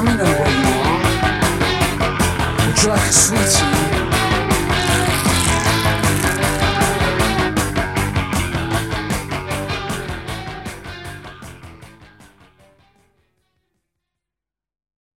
I'm mummy? Would you like a sweetie?